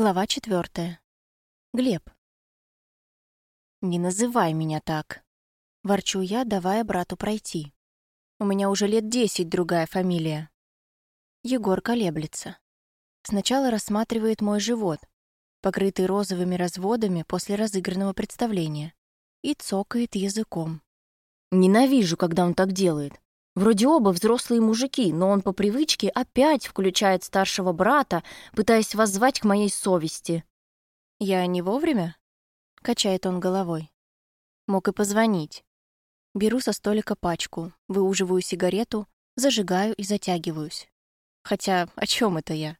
Глава четвертая. Глеб. «Не называй меня так», — ворчу я, давая брату пройти. «У меня уже лет десять другая фамилия». Егор колеблется. Сначала рассматривает мой живот, покрытый розовыми разводами после разыгранного представления, и цокает языком. Ненавижу, когда он так делает. Вроде оба взрослые мужики, но он по привычке опять включает старшего брата, пытаясь воззвать к моей совести. «Я не вовремя?» — качает он головой. Мог и позвонить. Беру со столика пачку, выуживаю сигарету, зажигаю и затягиваюсь. Хотя о чем это я?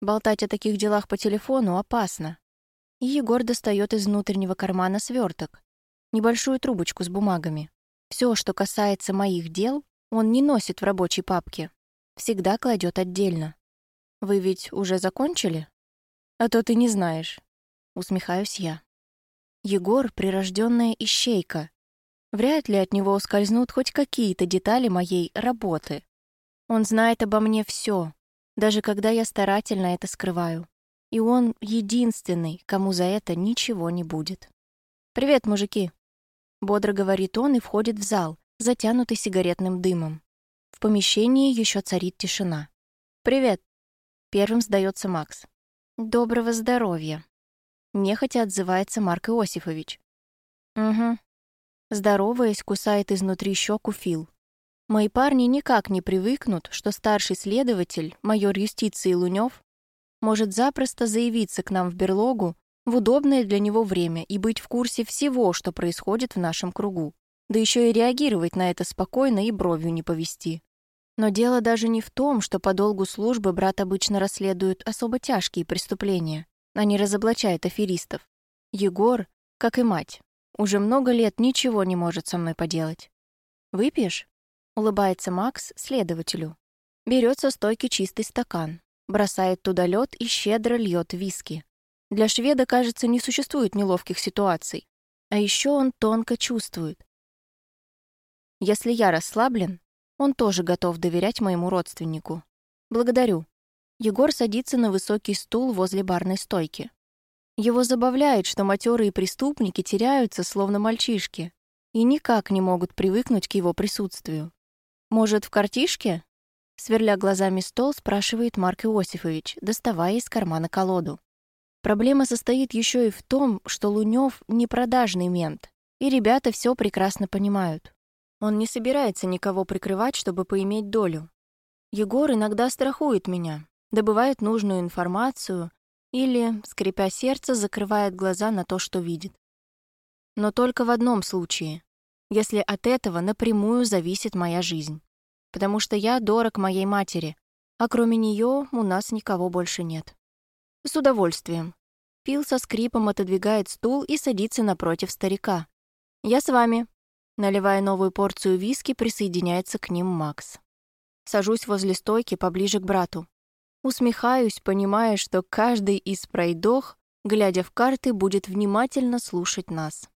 Болтать о таких делах по телефону опасно. И Егор достает из внутреннего кармана сверток, небольшую трубочку с бумагами. Все, что касается моих дел, он не носит в рабочей папке. Всегда кладет отдельно. Вы ведь уже закончили? А то ты не знаешь. Усмехаюсь я. Егор — прирожденная ищейка. Вряд ли от него ускользнут хоть какие-то детали моей работы. Он знает обо мне все, даже когда я старательно это скрываю. И он единственный, кому за это ничего не будет. «Привет, мужики!» Бодро говорит он и входит в зал, затянутый сигаретным дымом. В помещении еще царит тишина. «Привет!» Первым сдается Макс. «Доброго здоровья!» Нехотя отзывается Марк Иосифович. «Угу». Здороваясь, кусает изнутри щеку Фил. Мои парни никак не привыкнут, что старший следователь, майор юстиции Лунёв, может запросто заявиться к нам в берлогу в удобное для него время и быть в курсе всего, что происходит в нашем кругу да еще и реагировать на это спокойно и бровью не повести. Но дело даже не в том, что по долгу службы брат обычно расследует особо тяжкие преступления, а не разоблачает аферистов. Егор, как и мать, уже много лет ничего не может со мной поделать. «Выпьешь?» — улыбается Макс следователю. Берет со стойки чистый стакан, бросает туда лед и щедро льет виски. Для шведа, кажется, не существует неловких ситуаций. А еще он тонко чувствует, если я расслаблен, он тоже готов доверять моему родственнику. Благодарю. Егор садится на высокий стул возле барной стойки. Его забавляет, что матерые преступники теряются, словно мальчишки, и никак не могут привыкнуть к его присутствию. «Может, в картишке?» Сверля глазами стол, спрашивает Марк Иосифович, доставая из кармана колоду. Проблема состоит еще и в том, что Лунёв — не продажный мент, и ребята все прекрасно понимают. Он не собирается никого прикрывать, чтобы поиметь долю. Егор иногда страхует меня, добывает нужную информацию или, скрипя сердце, закрывает глаза на то, что видит. Но только в одном случае, если от этого напрямую зависит моя жизнь. Потому что я дорог моей матери, а кроме нее у нас никого больше нет. С удовольствием. Фил со скрипом отодвигает стул и садится напротив старика. «Я с вами», Наливая новую порцию виски, присоединяется к ним Макс. Сажусь возле стойки поближе к брату. Усмехаюсь, понимая, что каждый из пройдох, глядя в карты, будет внимательно слушать нас.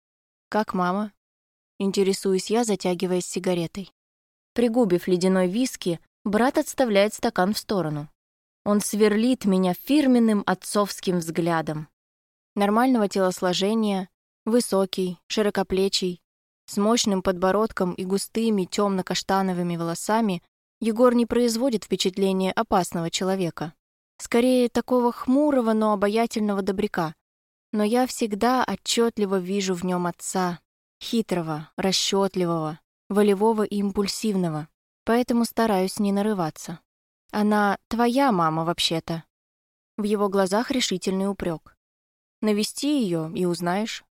«Как мама?» Интересуюсь я, затягиваясь сигаретой. Пригубив ледяной виски, брат отставляет стакан в сторону. Он сверлит меня фирменным отцовским взглядом. Нормального телосложения, высокий, широкоплечий, с мощным подбородком и густыми темно-каштановыми волосами Егор не производит впечатления опасного человека. Скорее, такого хмурого, но обаятельного добряка. Но я всегда отчетливо вижу в нем отца. Хитрого, расчетливого, волевого и импульсивного. Поэтому стараюсь не нарываться. Она твоя мама, вообще-то. В его глазах решительный упрек. Навести ее и узнаешь.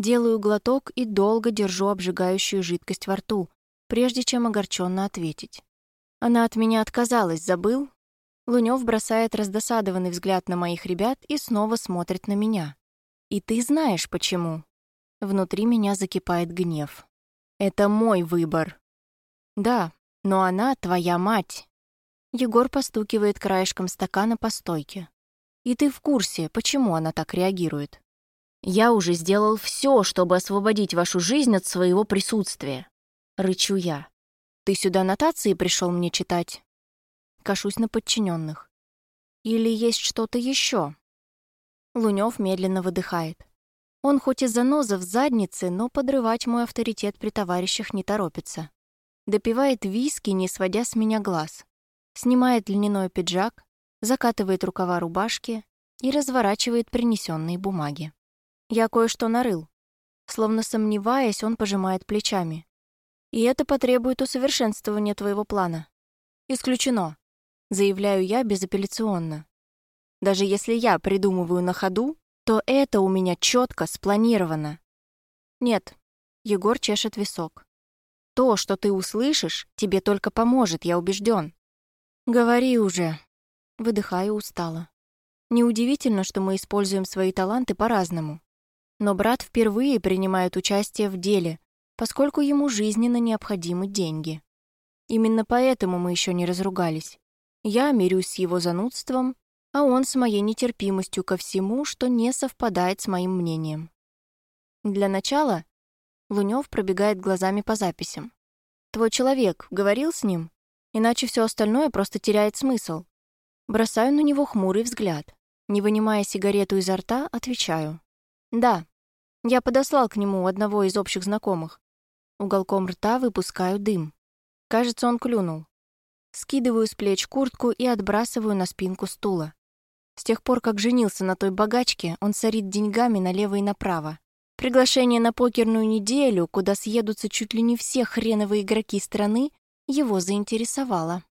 Делаю глоток и долго держу обжигающую жидкость во рту, прежде чем огорченно ответить. Она от меня отказалась, забыл? Лунёв бросает раздосадованный взгляд на моих ребят и снова смотрит на меня. И ты знаешь, почему. Внутри меня закипает гнев. Это мой выбор. Да, но она твоя мать. Егор постукивает краешком стакана по стойке. И ты в курсе, почему она так реагирует. «Я уже сделал все, чтобы освободить вашу жизнь от своего присутствия», — рычу я. «Ты сюда нотации пришел мне читать?» Кашусь на подчиненных. «Или есть что-то еще?» Лунёв медленно выдыхает. Он хоть и заноза в заднице, но подрывать мой авторитет при товарищах не торопится. Допивает виски, не сводя с меня глаз. Снимает льняной пиджак, закатывает рукава рубашки и разворачивает принесенные бумаги. Я кое-что нарыл. Словно сомневаясь, он пожимает плечами. И это потребует усовершенствования твоего плана. Исключено, заявляю я безапелляционно. Даже если я придумываю на ходу, то это у меня четко спланировано. Нет, Егор чешет висок. То, что ты услышишь, тебе только поможет, я убежден. Говори уже. Выдыхаю устало. Неудивительно, что мы используем свои таланты по-разному. Но брат впервые принимает участие в деле, поскольку ему жизненно необходимы деньги. Именно поэтому мы еще не разругались. Я мирюсь с его занудством, а он с моей нетерпимостью ко всему, что не совпадает с моим мнением. Для начала Лунёв пробегает глазами по записям. «Твой человек говорил с ним? Иначе все остальное просто теряет смысл». Бросаю на него хмурый взгляд. Не вынимая сигарету изо рта, отвечаю. «Да, я подослал к нему одного из общих знакомых. Уголком рта выпускаю дым. Кажется, он клюнул. Скидываю с плеч куртку и отбрасываю на спинку стула. С тех пор, как женился на той богачке, он сорит деньгами налево и направо. Приглашение на покерную неделю, куда съедутся чуть ли не все хреновые игроки страны, его заинтересовало.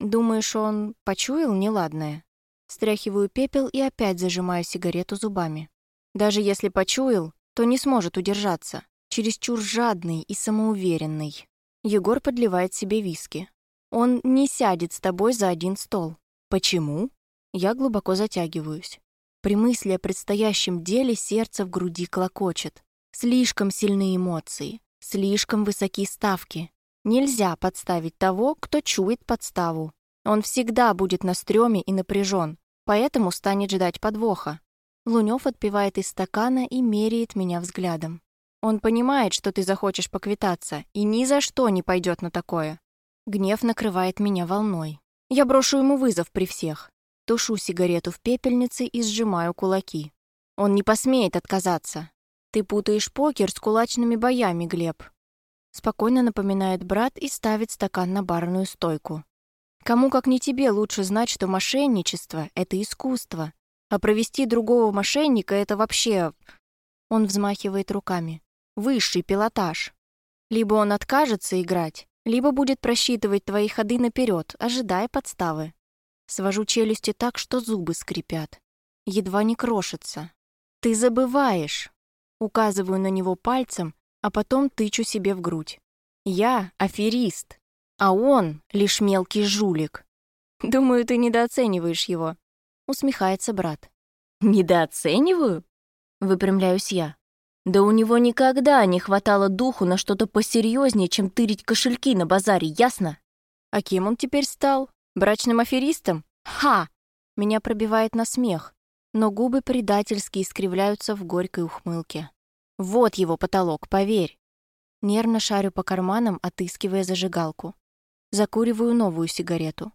Думаешь, он почуял неладное? Стряхиваю пепел и опять зажимаю сигарету зубами. Даже если почуял, то не сможет удержаться. Чересчур жадный и самоуверенный. Егор подливает себе виски. Он не сядет с тобой за один стол. Почему? Я глубоко затягиваюсь. При мысли о предстоящем деле сердце в груди клокочет. Слишком сильные эмоции, слишком высокие ставки. Нельзя подставить того, кто чует подставу. Он всегда будет на стреме и напряжен, поэтому станет ждать подвоха. Лунёв отпивает из стакана и меряет меня взглядом. Он понимает, что ты захочешь поквитаться, и ни за что не пойдет на такое. Гнев накрывает меня волной. Я брошу ему вызов при всех. Тушу сигарету в пепельнице и сжимаю кулаки. Он не посмеет отказаться. Ты путаешь покер с кулачными боями, Глеб. Спокойно напоминает брат и ставит стакан на барную стойку. Кому как не тебе лучше знать, что мошенничество — это искусство, а провести другого мошенника — это вообще... Он взмахивает руками. Высший пилотаж. Либо он откажется играть, либо будет просчитывать твои ходы наперед, ожидая подставы. Свожу челюсти так, что зубы скрипят. Едва не крошится. «Ты забываешь!» Указываю на него пальцем, а потом тычу себе в грудь. «Я аферист, а он лишь мелкий жулик. Думаю, ты недооцениваешь его», — усмехается брат. «Недооцениваю?» — выпрямляюсь я. «Да у него никогда не хватало духу на что-то посерьезнее, чем тырить кошельки на базаре, ясно?» «А кем он теперь стал?» Брачным аферистом? Ха! Меня пробивает на смех, но губы предательски искривляются в горькой ухмылке. Вот его потолок, поверь. Нервно шарю по карманам, отыскивая зажигалку. Закуриваю новую сигарету.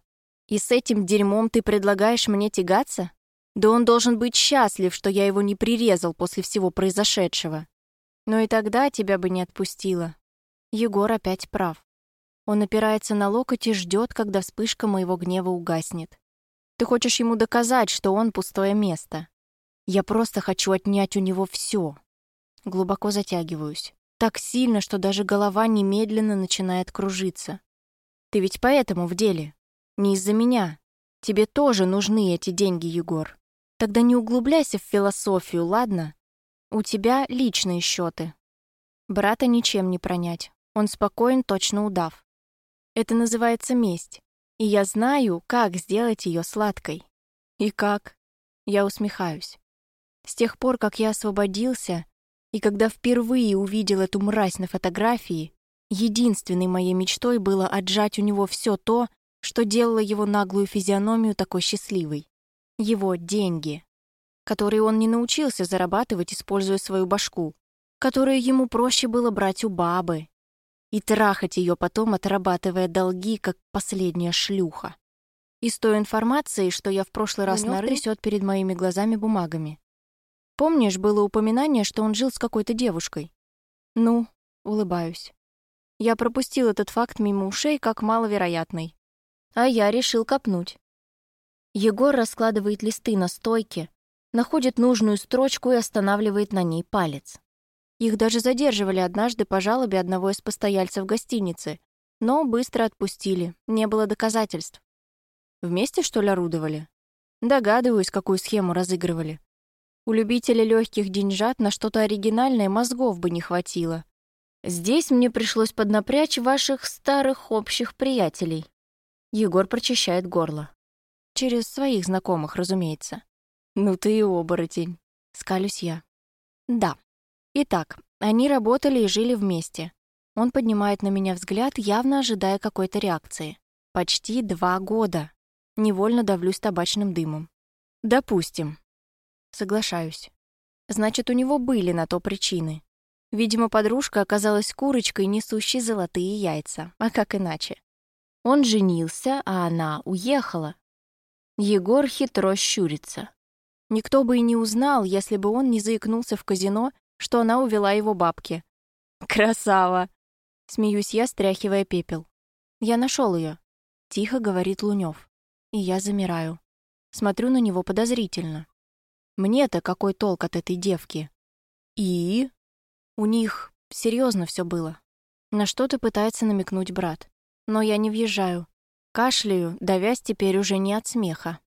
И с этим дерьмом ты предлагаешь мне тягаться? Да он должен быть счастлив, что я его не прирезал после всего произошедшего. Но и тогда тебя бы не отпустила. Егор опять прав. Он опирается на локоть и ждет, когда вспышка моего гнева угаснет. Ты хочешь ему доказать, что он пустое место. Я просто хочу отнять у него все. Глубоко затягиваюсь. Так сильно, что даже голова немедленно начинает кружиться. Ты ведь поэтому в деле. Не из-за меня. Тебе тоже нужны эти деньги, Егор. Тогда не углубляйся в философию, ладно? У тебя личные счеты. Брата ничем не пронять. Он спокоен, точно удав. Это называется месть. И я знаю, как сделать ее сладкой. И как? Я усмехаюсь. С тех пор, как я освободился, и когда впервые увидел эту мразь на фотографии, единственной моей мечтой было отжать у него все то, что делало его наглую физиономию такой счастливой. Его деньги, которые он не научился зарабатывать, используя свою башку, которые ему проще было брать у бабы, и трахать ее потом, отрабатывая долги, как последняя шлюха. Из той информации, что я в прошлый раз нарыл, трясет перед моими глазами бумагами. Помнишь, было упоминание, что он жил с какой-то девушкой? Ну, улыбаюсь. Я пропустил этот факт мимо ушей как маловероятный. А я решил копнуть. Егор раскладывает листы на стойке, находит нужную строчку и останавливает на ней палец. Их даже задерживали однажды по жалобе одного из постояльцев гостиницы, но быстро отпустили, не было доказательств. Вместе, что ли, орудовали? Догадываюсь, какую схему разыгрывали. У любителя легких деньжат на что-то оригинальное мозгов бы не хватило. Здесь мне пришлось поднапрячь ваших старых общих приятелей. Егор прочищает горло. Через своих знакомых, разумеется. Ну ты и оборотень. Скалюсь я. Да. Итак, они работали и жили вместе. Он поднимает на меня взгляд, явно ожидая какой-то реакции. Почти два года. Невольно давлюсь табачным дымом. Допустим. Соглашаюсь. Значит, у него были на то причины. Видимо, подружка оказалась курочкой, несущей золотые яйца. А как иначе? Он женился, а она уехала. Егор хитро щурится. Никто бы и не узнал, если бы он не заикнулся в казино, что она увела его бабки. «Красава!» — смеюсь я, стряхивая пепел. «Я нашел ее», — тихо говорит Лунев. И я замираю. Смотрю на него подозрительно. Мне-то какой толк от этой девки? И? У них серьезно все было. На что-то пытается намекнуть брат. Но я не въезжаю. Кашляю, давясь теперь уже не от смеха.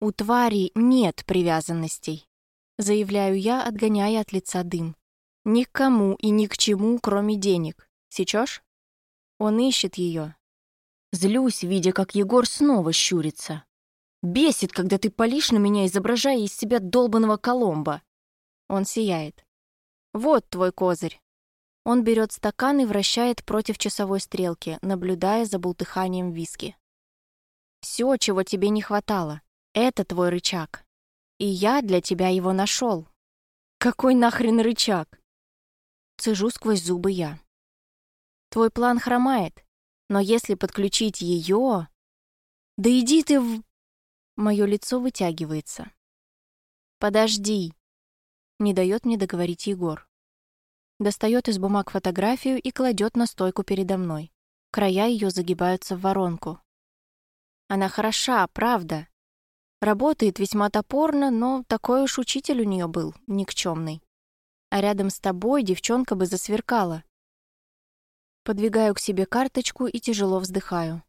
У твари нет привязанностей. Заявляю я, отгоняя от лица дым. Ни к кому и ни к чему, кроме денег. Сечешь? Он ищет ее. Злюсь, видя, как Егор снова щурится. Бесит, когда ты палишь на меня, изображая из себя долбанного Коломба. Он сияет. Вот твой козырь. Он берет стакан и вращает против часовой стрелки, наблюдая за бултыханием виски. Все, чего тебе не хватало, это твой рычаг. И я для тебя его нашел. Какой нахрен рычаг? Цежу сквозь зубы я. Твой план хромает, но если подключить ее... Да иди ты в... Мое лицо вытягивается. «Подожди!» Не дает мне договорить Егор. Достает из бумаг фотографию и кладет на стойку передо мной. Края ее загибаются в воронку. Она хороша, правда. Работает весьма топорно, но такой уж учитель у нее был, никчемный. А рядом с тобой девчонка бы засверкала. Подвигаю к себе карточку и тяжело вздыхаю.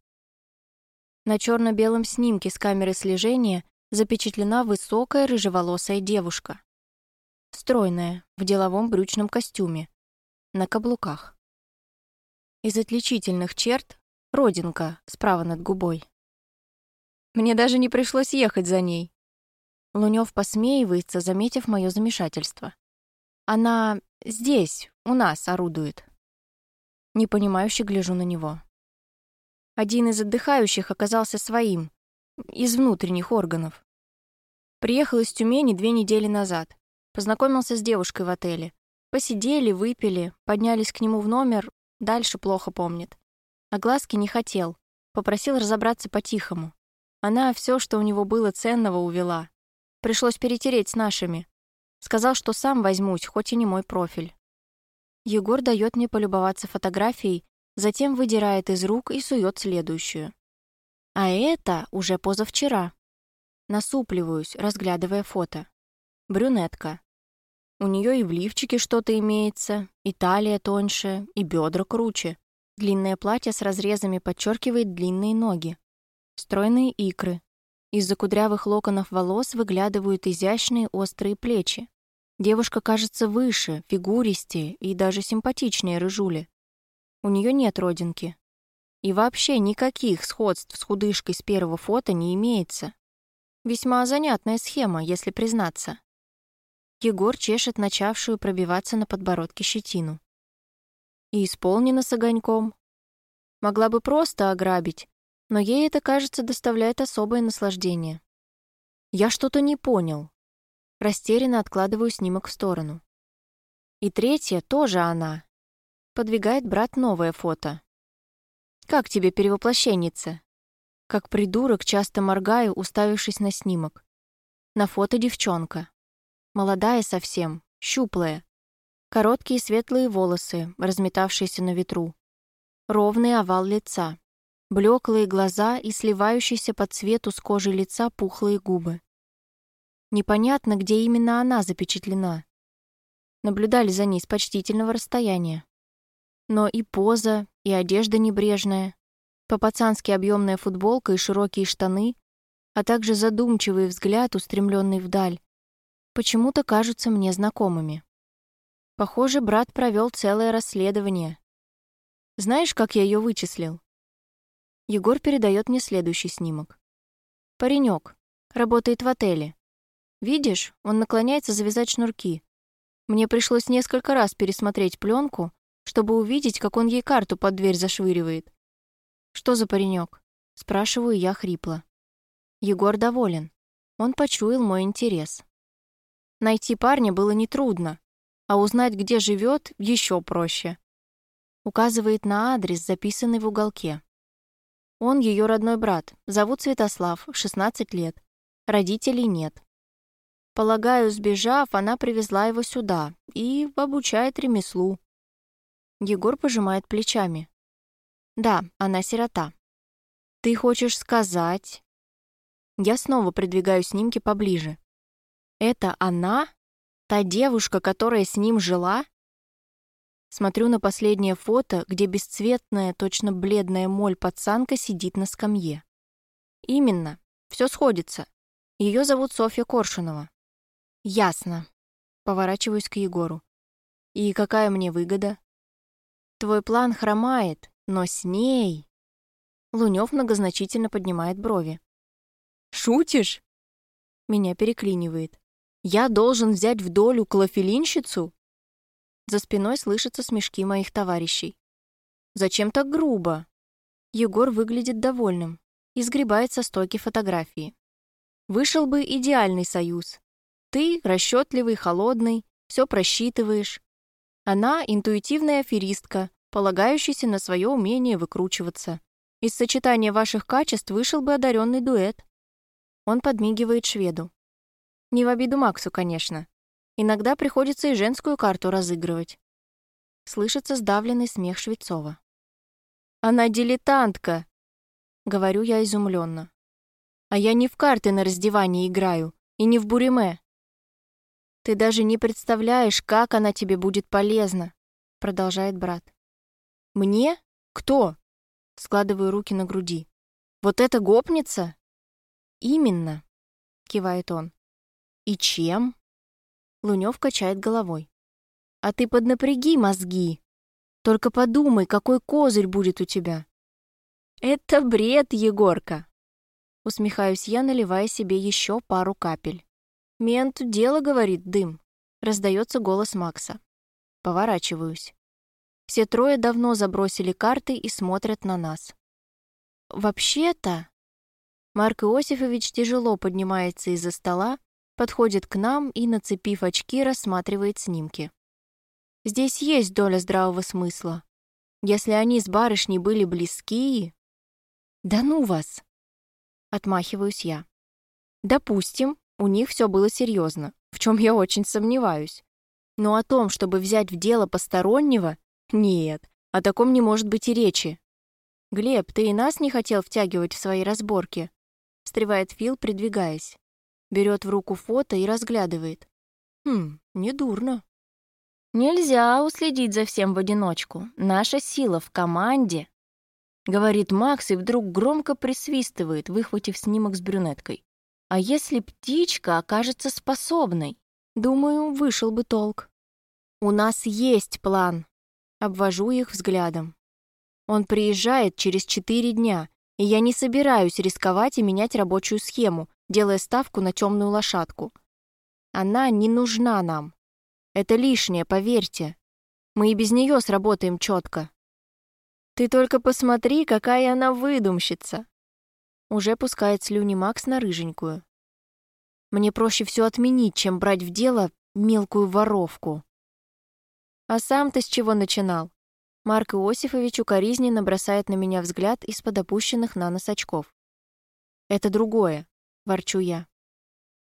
На черно-белом снимке с камеры слежения запечатлена высокая рыжеволосая девушка. Стройная, в деловом брючном костюме, на каблуках. Из отличительных черт — родинка справа над губой. Мне даже не пришлось ехать за ней. Лунёв посмеивается, заметив мое замешательство. Она здесь, у нас, орудует. Непонимающе гляжу на него. Один из отдыхающих оказался своим, из внутренних органов. Приехал из Тюмени две недели назад. Познакомился с девушкой в отеле. Посидели, выпили, поднялись к нему в номер, дальше плохо помнит. А глазки не хотел. Попросил разобраться по-тихому. Она все, что у него было ценного, увела. Пришлось перетереть с нашими. Сказал, что сам возьмусь, хоть и не мой профиль. Егор дает мне полюбоваться фотографией, затем выдирает из рук и сует следующую. А это уже позавчера. Насупливаюсь, разглядывая фото. Брюнетка. У нее и в лифчике что-то имеется, и талия тоньше, и бедра круче. Длинное платье с разрезами подчеркивает длинные ноги. Стройные икры. Из-за кудрявых локонов волос выглядывают изящные острые плечи. Девушка кажется выше, фигуристее и даже симпатичнее рыжули. У нее нет родинки. И вообще никаких сходств с худышкой с первого фото не имеется. Весьма занятная схема, если признаться. Егор чешет начавшую пробиваться на подбородке щетину. И исполнена с огоньком. Могла бы просто ограбить, но ей это, кажется, доставляет особое наслаждение. Я что-то не понял. Растерянно откладываю снимок в сторону. И третья тоже она, Подвигает брат новое фото. «Как тебе перевоплощенница?» Как придурок часто моргаю, уставившись на снимок. На фото девчонка. Молодая совсем, щуплая. Короткие светлые волосы, разметавшиеся на ветру. Ровный овал лица. Блеклые глаза и сливающиеся по цвету с кожи лица пухлые губы. Непонятно, где именно она запечатлена. Наблюдали за ней с почтительного расстояния. Но и поза, и одежда небрежная, по-пацански объемная футболка и широкие штаны, а также задумчивый взгляд, устремленный вдаль, почему-то кажутся мне знакомыми. Похоже, брат провел целое расследование. Знаешь, как я ее вычислил? Егор передает мне следующий снимок. Паренек, работает в отеле. Видишь, он наклоняется завязать шнурки. Мне пришлось несколько раз пересмотреть пленку, чтобы увидеть, как он ей карту под дверь зашвыривает. «Что за паренек? спрашиваю я хрипло. Егор доволен. Он почуял мой интерес. Найти парня было нетрудно, а узнать, где живет, еще проще. Указывает на адрес, записанный в уголке. Он ее родной брат, зовут Святослав, 16 лет. Родителей нет. Полагаю, сбежав, она привезла его сюда и обучает ремеслу. Егор пожимает плечами. Да, она сирота. Ты хочешь сказать... Я снова придвигаю снимки поближе. Это она? Та девушка, которая с ним жила? Смотрю на последнее фото, где бесцветная, точно бледная моль пацанка сидит на скамье. Именно. Все сходится. Ее зовут Софья Коршунова. Ясно. Поворачиваюсь к Егору. И какая мне выгода? Твой план хромает, но с ней... Лунёв многозначительно поднимает брови. «Шутишь?» Меня переклинивает. «Я должен взять в долю клофелинщицу?» За спиной слышатся смешки моих товарищей. «Зачем так грубо?» Егор выглядит довольным и сгребает со стойки фотографии. «Вышел бы идеальный союз. Ты расчетливый, холодный, все просчитываешь. Она интуитивная аферистка, полагающаяся на свое умение выкручиваться. Из сочетания ваших качеств вышел бы одаренный дуэт. Он подмигивает шведу. Не в обиду Максу, конечно. Иногда приходится и женскую карту разыгрывать. Слышится сдавленный смех Швецова. «Она дилетантка!» — говорю я изумленно. «А я не в карты на раздевании играю и не в буриме. «Ты даже не представляешь, как она тебе будет полезна», — продолжает брат. «Мне? Кто?» — складываю руки на груди. «Вот эта гопница?» «Именно», — кивает он. «И чем?» Лунёв качает головой. «А ты поднапряги мозги. Только подумай, какой козырь будет у тебя». «Это бред, Егорка!» Усмехаюсь я, наливая себе еще пару капель. «Мент, дело, — говорит, — дым». Раздается голос Макса. Поворачиваюсь. Все трое давно забросили карты и смотрят на нас. «Вообще-то...» Марк Иосифович тяжело поднимается из-за стола, подходит к нам и, нацепив очки, рассматривает снимки. Здесь есть доля здравого смысла. Если они с барышней были близки... Да ну вас! Отмахиваюсь я. Допустим, у них все было серьезно, в чем я очень сомневаюсь. Но о том, чтобы взять в дело постороннего, нет, о таком не может быть и речи. «Глеб, ты и нас не хотел втягивать в свои разборки?» встревает Фил, придвигаясь. Берет в руку фото и разглядывает. Хм, недурно. «Нельзя уследить за всем в одиночку. Наша сила в команде», — говорит Макс и вдруг громко присвистывает, выхватив снимок с брюнеткой. А если птичка окажется способной? Думаю, вышел бы толк. У нас есть план. Обвожу их взглядом. Он приезжает через четыре дня, и я не собираюсь рисковать и менять рабочую схему, делая ставку на темную лошадку. Она не нужна нам. Это лишнее, поверьте. Мы и без нее сработаем четко. Ты только посмотри, какая она выдумщица. Уже пускает слюни Макс на рыженькую. Мне проще все отменить, чем брать в дело мелкую воровку. А сам-то с чего начинал? Марк Иосифович укоризненно бросает на меня взгляд из-под опущенных на нос очков. «Это другое», — ворчу я.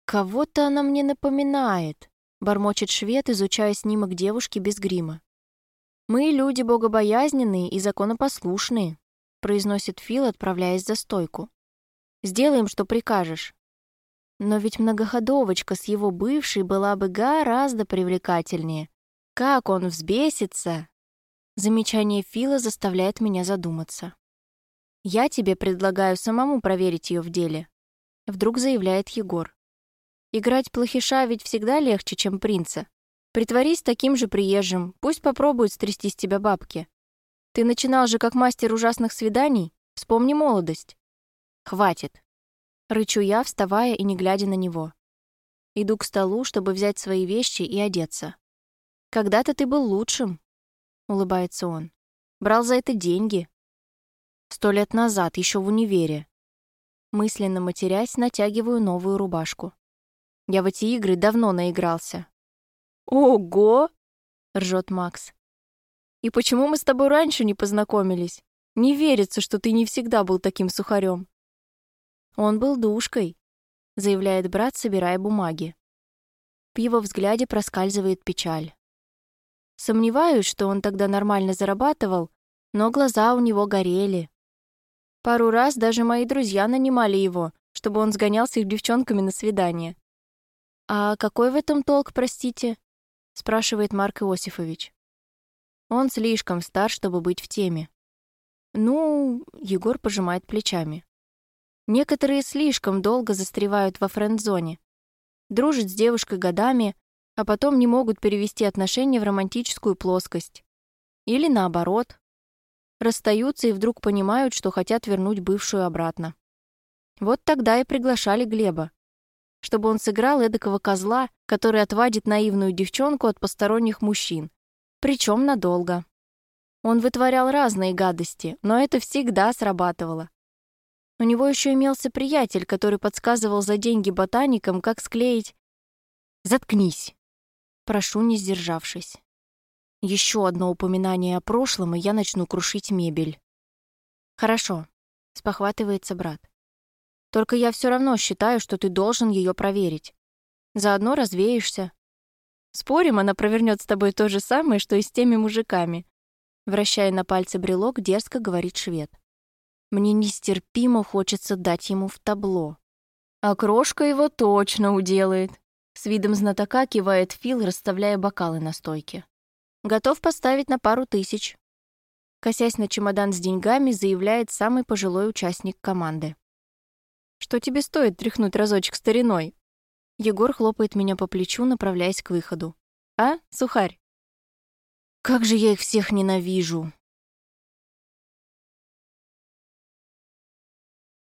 Кого-то она мне напоминает, бормочет швед, изучая снимок девушки без грима. Мы люди богобоязненные и законопослушные, произносит Фил, отправляясь за стойку. Сделаем, что прикажешь. Но ведь многоходовочка с его бывшей была бы гораздо привлекательнее. Как он взбесится! Замечание Фила заставляет меня задуматься. «Я тебе предлагаю самому проверить ее в деле», — вдруг заявляет Егор. «Играть плохиша ведь всегда легче, чем принца. Притворись таким же приезжим, пусть попробуют стрясти с тебя бабки. Ты начинал же как мастер ужасных свиданий, вспомни молодость». «Хватит», — рычу я, вставая и не глядя на него. Иду к столу, чтобы взять свои вещи и одеться. «Когда-то ты был лучшим», — улыбается он. «Брал за это деньги». «Сто лет назад, еще в универе». Мысленно матерясь, натягиваю новую рубашку. Я в эти игры давно наигрался. «Ого!» — ржет Макс. «И почему мы с тобой раньше не познакомились? Не верится, что ты не всегда был таким сухарем». «Он был душкой», — заявляет брат, собирая бумаги. В его взгляде проскальзывает печаль. Сомневаюсь, что он тогда нормально зарабатывал, но глаза у него горели. Пару раз даже мои друзья нанимали его, чтобы он сгонял с их девчонками на свидание. «А какой в этом толк, простите?» — спрашивает Марк Иосифович. Он слишком стар, чтобы быть в теме. Ну, Егор пожимает плечами. Некоторые слишком долго застревают во френд-зоне. Дружат с девушкой годами, а потом не могут перевести отношения в романтическую плоскость. Или наоборот. Расстаются и вдруг понимают, что хотят вернуть бывшую обратно. Вот тогда и приглашали Глеба, чтобы он сыграл эдакого козла, который отвадит наивную девчонку от посторонних мужчин, причем надолго. Он вытворял разные гадости, но это всегда срабатывало. У него еще имелся приятель, который подсказывал за деньги ботаникам, как склеить... «Заткнись!» Прошу, не сдержавшись. Еще одно упоминание о прошлом, и я начну крушить мебель. Хорошо, спохватывается брат. Только я все равно считаю, что ты должен ее проверить. Заодно развеешься. Спорим, она провернет с тобой то же самое, что и с теми мужиками. Вращая на пальце брелок, дерзко говорит швед. Мне нестерпимо хочется дать ему в табло. А крошка его точно уделает. С видом знатока кивает Фил, расставляя бокалы на стойке. «Готов поставить на пару тысяч». Косясь на чемодан с деньгами, заявляет самый пожилой участник команды. «Что тебе стоит тряхнуть разочек стариной?» Егор хлопает меня по плечу, направляясь к выходу. «А, сухарь?» «Как же я их всех ненавижу!»